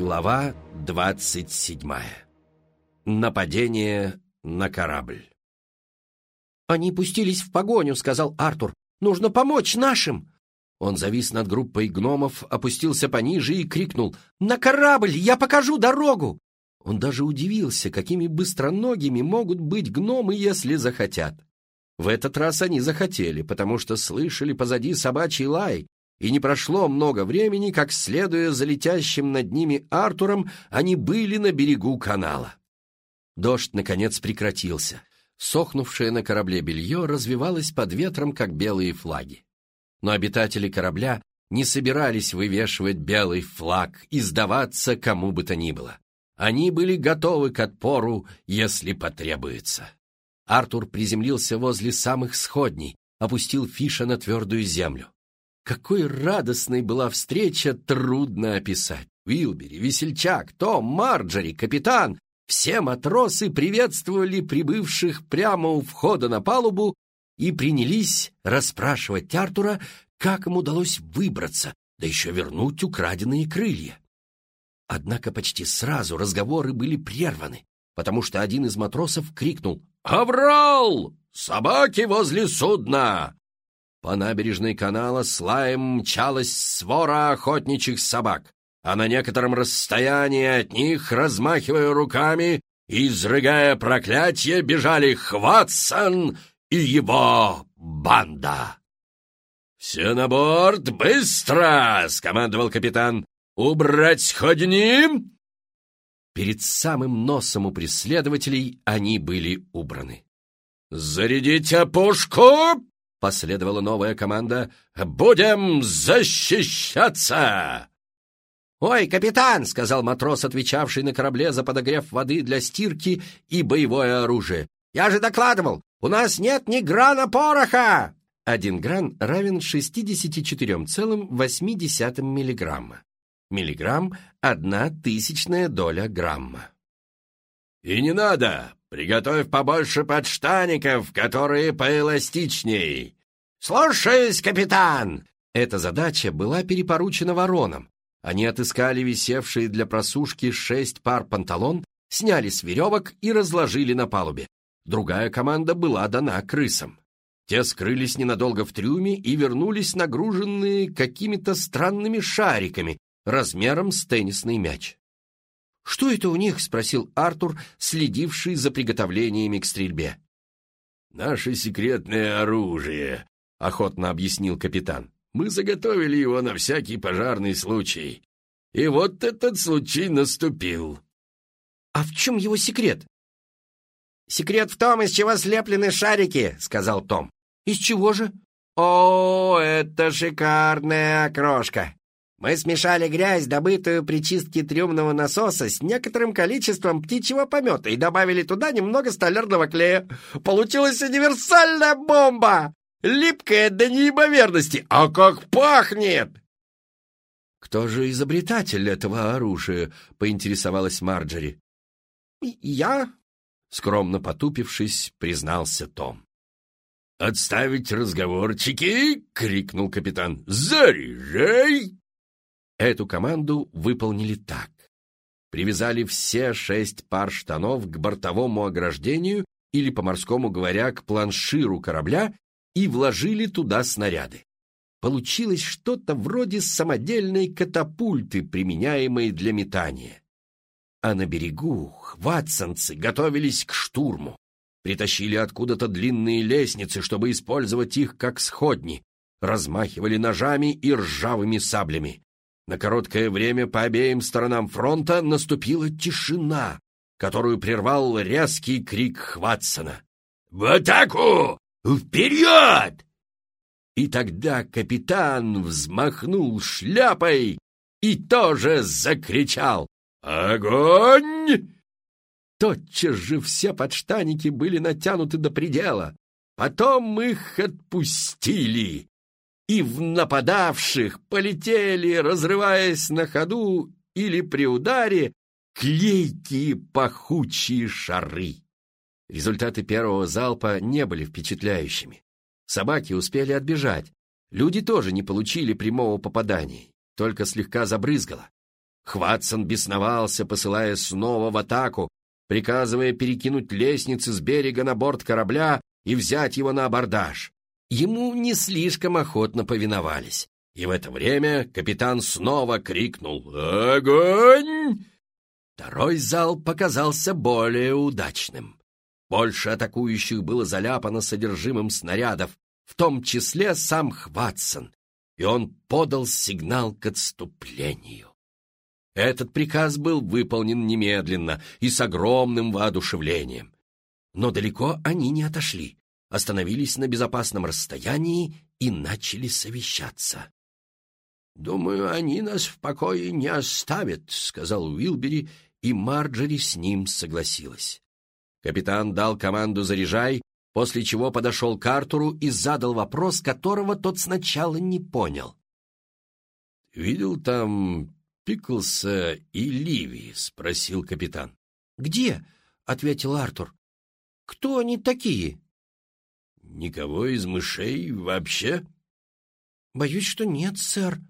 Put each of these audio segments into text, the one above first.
Глава 27. Нападение на корабль. «Они пустились в погоню», — сказал Артур. «Нужно помочь нашим!» Он завис над группой гномов, опустился пониже и крикнул «На корабль! Я покажу дорогу!» Он даже удивился, какими быстроногими могут быть гномы, если захотят. В этот раз они захотели, потому что слышали позади собачий лай, и не прошло много времени, как, следуя за летящим над ними Артуром, они были на берегу канала. Дождь, наконец, прекратился. Сохнувшее на корабле белье развивалось под ветром, как белые флаги. Но обитатели корабля не собирались вывешивать белый флаг и сдаваться кому бы то ни было. Они были готовы к отпору, если потребуется. Артур приземлился возле самых сходней, опустил Фиша на твердую землю. Какой радостной была встреча, трудно описать. Уилбери, Весельчак, Том, Марджери, капитан — все матросы приветствовали прибывших прямо у входа на палубу и принялись расспрашивать Артура, как им удалось выбраться, да еще вернуть украденные крылья. Однако почти сразу разговоры были прерваны, потому что один из матросов крикнул «Аврал! Собаки возле судна!» По набережной канала с лаем мчалась свора охотничьих собак, а на некотором расстоянии от них, размахивая руками и изрыгая проклятие, бежали Хватсон и его банда. «Все на борт, быстро!» — скомандовал капитан. «Убрать сходни!» Перед самым носом у преследователей они были убраны. «Зарядите пушку!» — последовала новая команда. «Будем защищаться!» «Ой, капитан!» — сказал матрос, отвечавший на корабле за подогрев воды для стирки и боевое оружие. «Я же докладывал, у нас нет ни грана пороха!» Один гран равен 64,8 миллиграмма. Миллиграмм — одна тысячная доля грамма. «И не надо! Приготовь побольше подштаников, которые поэластичней!» «Слушаюсь, капитан!» Эта задача была перепоручена воронам. Они отыскали висевшие для просушки шесть пар панталон, сняли с веревок и разложили на палубе. Другая команда была дана крысам. Те скрылись ненадолго в трюме и вернулись нагруженные какими-то странными шариками, размером с теннисный мяч. «Что это у них?» — спросил Артур, следивший за приготовлениями к стрельбе. «Наше секретное оружие», — охотно объяснил капитан. «Мы заготовили его на всякий пожарный случай. И вот этот случай наступил». «А в чем его секрет?» «Секрет в том, из чего слеплены шарики», — сказал Том. «Из чего же?» «О, это шикарная окрошка! Мы смешали грязь, добытую при чистке трюмного насоса, с некоторым количеством птичьего помета и добавили туда немного столярного клея. Получилась универсальная бомба! Липкая до неимоверности, а как пахнет! «Кто же изобретатель этого оружия?» — поинтересовалась Марджери. «Я?» — скромно потупившись, признался Том. «Отставить разговорчики!» — крикнул капитан. «Заряжай!» Эту команду выполнили так. Привязали все шесть пар штанов к бортовому ограждению или, по-морскому говоря, к планширу корабля и вложили туда снаряды. Получилось что-то вроде самодельной катапульты, применяемой для метания. А на берегу хватсанцы готовились к штурму. Притащили откуда-то длинные лестницы, чтобы использовать их как сходни. Размахивали ножами и ржавыми саблями. На короткое время по обеим сторонам фронта наступила тишина, которую прервал резкий крик Хватсона. «В атаку! Вперед!» И тогда капитан взмахнул шляпой и тоже закричал «Огонь!» Тотчас же все подштаники были натянуты до предела. Потом их отпустили и в нападавших полетели, разрываясь на ходу или при ударе, клейкие пахучие шары. Результаты первого залпа не были впечатляющими. Собаки успели отбежать. Люди тоже не получили прямого попадания, только слегка забрызгало. Хватсон бесновался, посылая снова в атаку, приказывая перекинуть лестницы с берега на борт корабля и взять его на абордаж. Ему не слишком охотно повиновались. И в это время капитан снова крикнул «Огонь!». Второй зал показался более удачным. Больше атакующих было заляпано содержимым снарядов, в том числе сам Хватсон, и он подал сигнал к отступлению. Этот приказ был выполнен немедленно и с огромным воодушевлением. Но далеко они не отошли, остановились на безопасном расстоянии и начали совещаться. «Думаю, они нас в покое не оставят», — сказал Уилбери, и Марджери с ним согласилась. Капитан дал команду «Заряжай», после чего подошел к Артуру и задал вопрос, которого тот сначала не понял. «Видел там Пиклса и Ливи?» — спросил капитан. «Где?» — ответил Артур. «Кто они такие?» «Никого из мышей вообще?» «Боюсь, что нет, сэр.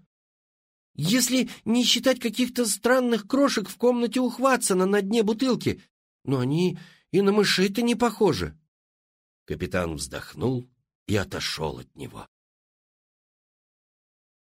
Если не считать каких-то странных крошек в комнате у Хватсона на дне бутылки, но они и на мышей-то не похожи». Капитан вздохнул и отошел от него.